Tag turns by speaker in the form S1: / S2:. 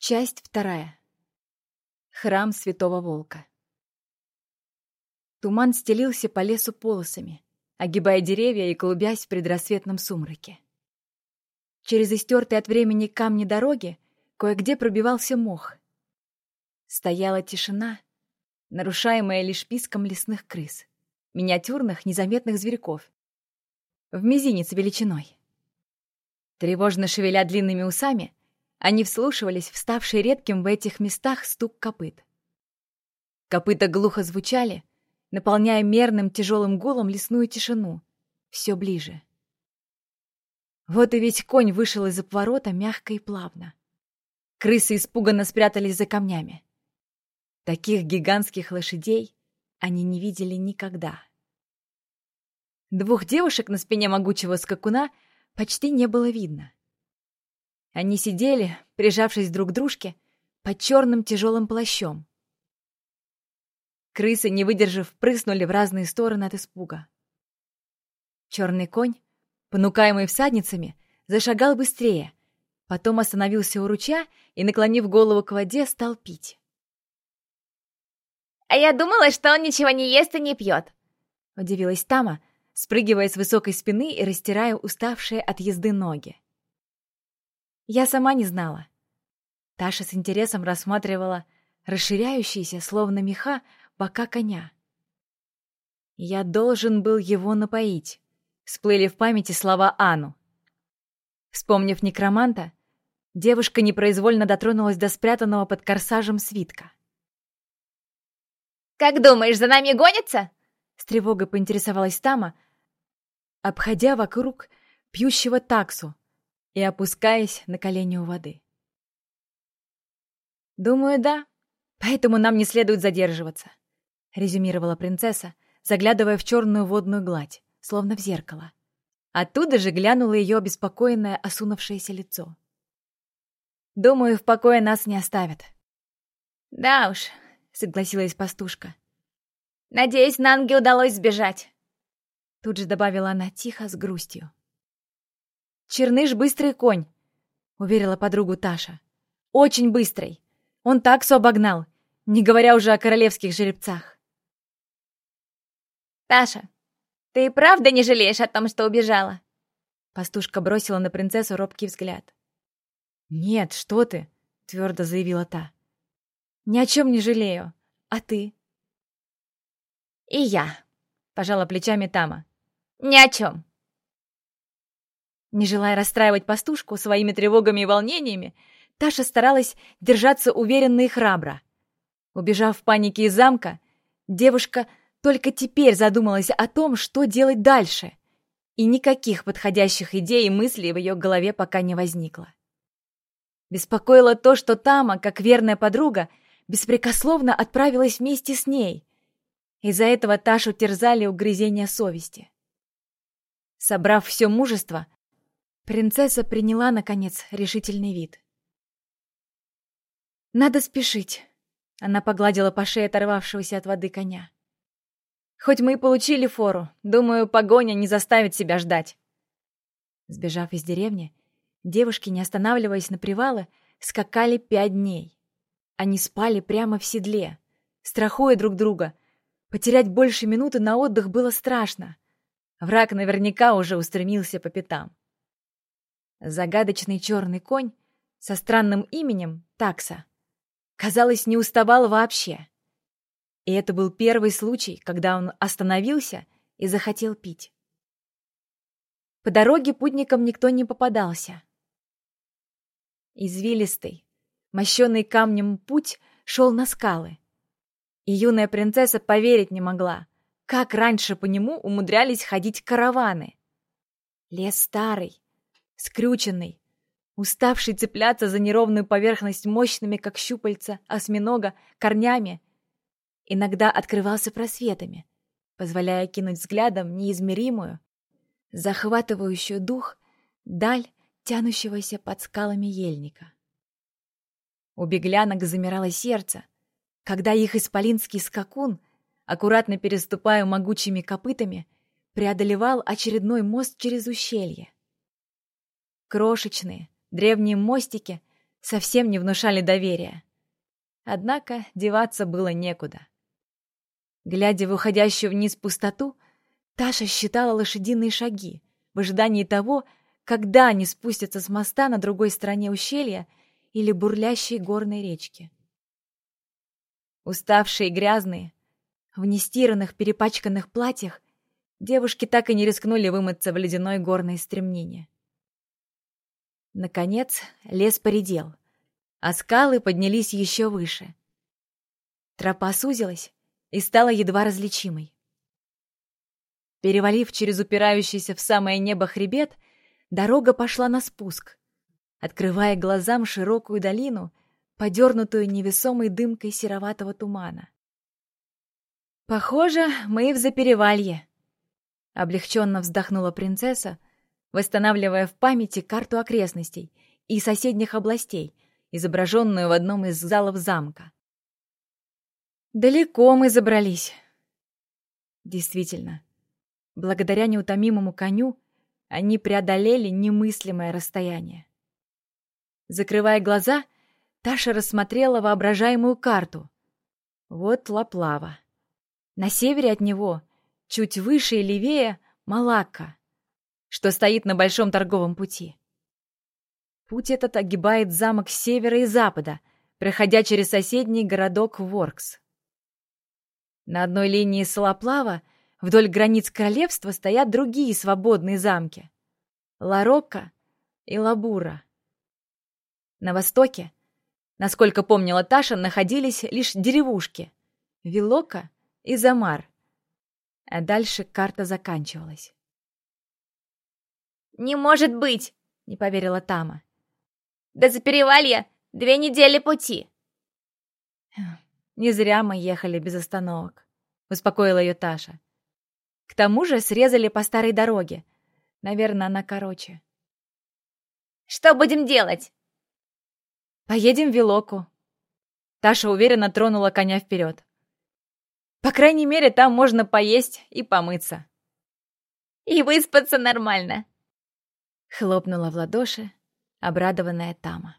S1: Часть вторая. Храм Святого Волка. Туман стелился по лесу полосами, огибая деревья и клубясь в предрассветном сумраке. Через истертые от времени камни дороги кое-где пробивался мох. Стояла тишина, нарушаемая лишь писком лесных крыс, миниатюрных незаметных зверьков, в мизинец величиной. Тревожно шевеля длинными усами, они вслушивались в ставший редким в этих местах стук копыт. Копыта глухо звучали, наполняя мерным тяжелым гулом лесную тишину. Все ближе. Вот и ведь конь вышел из-за поворота мягко и плавно. Крысы испуганно спрятались за камнями. Таких гигантских лошадей они не видели никогда. Двух девушек на спине могучего скакуна почти не было видно. Они сидели, прижавшись друг к дружке, под черным тяжелым плащом. Крысы, не выдержав, прыснули в разные стороны от испуга. Черный конь, понукаемый всадницами, зашагал быстрее, потом остановился у ручья и, наклонив голову к воде, стал пить.
S2: «А я думала, что он ничего не ест и не пьет», —
S1: удивилась Тама, спрыгивая с высокой спины и растирая уставшие от езды ноги. Я сама не знала. Таша с интересом рассматривала расширяющиеся, словно меха, бока коня. «Я должен был его напоить», — всплыли в памяти слова Ану. Вспомнив некроманта, девушка непроизвольно дотронулась до спрятанного под корсажем свитка.
S2: «Как думаешь, за нами гонятся?»
S1: С тревогой поинтересовалась Тама, обходя вокруг пьющего таксу, и опускаясь на колени у воды. «Думаю, да. Поэтому нам не следует задерживаться», — резюмировала принцесса, заглядывая в черную водную гладь, словно в зеркало. Оттуда же глянуло ее обеспокоенное, осунувшееся лицо. «Думаю, в покое нас не оставят».
S2: «Да уж», —
S1: согласилась пастушка.
S2: «Надеюсь, Нанге удалось сбежать».
S1: Тут же добавила она тихо, с грустью. «Черныш — быстрый конь», — уверила подругу Таша. «Очень быстрый. Он таксу обогнал, не говоря уже о королевских жеребцах».
S2: «Таша, ты и правда не жалеешь о том, что убежала?»
S1: Пастушка бросила на принцессу робкий взгляд. «Нет, что ты!» — твердо заявила та. «Ни о чем не жалею. А ты?»
S2: «И я», — пожала плечами Тама. «Ни о чем».
S1: Не желая расстраивать пастушку своими тревогами и волнениями, Таша старалась держаться уверенно и храбро. Убежав в панике из замка, девушка только теперь задумалась о том, что делать дальше, и никаких подходящих идей и мыслей в ее голове пока не возникло. Беспокоило то, что Тама, как верная подруга, беспрекословно отправилась вместе с ней. Из-за этого Ташу терзали угрызения совести. Собрав все мужество, Принцесса приняла, наконец, решительный вид. «Надо спешить», — она погладила по шее оторвавшегося от воды коня. «Хоть мы и получили фору, думаю, погоня не заставит себя ждать». Сбежав из деревни, девушки, не останавливаясь на привалы, скакали пять дней. Они спали прямо в седле, страхуя друг друга. Потерять больше минуты на отдых было страшно. Враг наверняка уже устремился по пятам. Загадочный черный конь со странным именем Такса, казалось, не уставал вообще. И это был первый случай, когда он остановился и захотел пить. По дороге путникам никто не попадался. Извилистый, мощенный камнем путь шел на скалы. И юная принцесса поверить не могла, как раньше по нему умудрялись ходить караваны. Лес старый, скрюченный, уставший цепляться за неровную поверхность мощными, как щупальца, осьминога, корнями, иногда открывался просветами, позволяя кинуть взглядом неизмеримую, захватывающую дух, даль тянущегося под скалами ельника. У беглянок замирало сердце, когда их исполинский скакун, аккуратно переступая могучими копытами, преодолевал очередной мост через ущелье. Крошечные, древние мостики совсем не внушали доверия. Однако деваться было некуда. Глядя в уходящую вниз пустоту, Таша считала лошадиные шаги в ожидании того, когда они спустятся с моста на другой стороне ущелья или бурлящей горной речки. Уставшие и грязные, в нестиранных перепачканных платьях, девушки так и не рискнули вымыться в ледяной горной стремнине. Наконец лес поредел, а скалы поднялись еще выше. Тропа сузилась и стала едва различимой. Перевалив через упирающийся в самое небо хребет, дорога пошла на спуск, открывая глазам широкую долину, подернутую невесомой дымкой сероватого тумана. «Похоже, мы в Заперевалье», — облегченно вздохнула принцесса, восстанавливая в памяти карту окрестностей и соседних областей, изображенную в одном из залов замка. «Далеко мы забрались». Действительно, благодаря неутомимому коню они преодолели немыслимое расстояние. Закрывая глаза, Таша рассмотрела воображаемую карту. Вот Лаплава. На севере от него, чуть выше и левее, Малакка что стоит на большом торговом пути. Путь этот огибает замок с севера и запада, проходя через соседний городок Воркс. На одной линии Солоплава вдоль границ королевства стоят другие свободные замки — Ларокко и Лабура. На востоке, насколько помнила Таша, находились лишь деревушки — Вилока и Замар, а дальше карта заканчивалась.
S2: «Не может быть!» — не поверила Тама. «До Заперевалья две недели пути!»
S1: «Не зря мы ехали без остановок», — успокоила ее Таша. «К тому же срезали по старой дороге. Наверное, она короче».
S2: «Что будем делать?»
S1: «Поедем в Вилоку». Таша уверенно тронула коня вперед. «По крайней мере, там можно поесть и помыться».
S2: «И выспаться нормально»,
S1: Хлопнула в ладоши обрадованная Тама.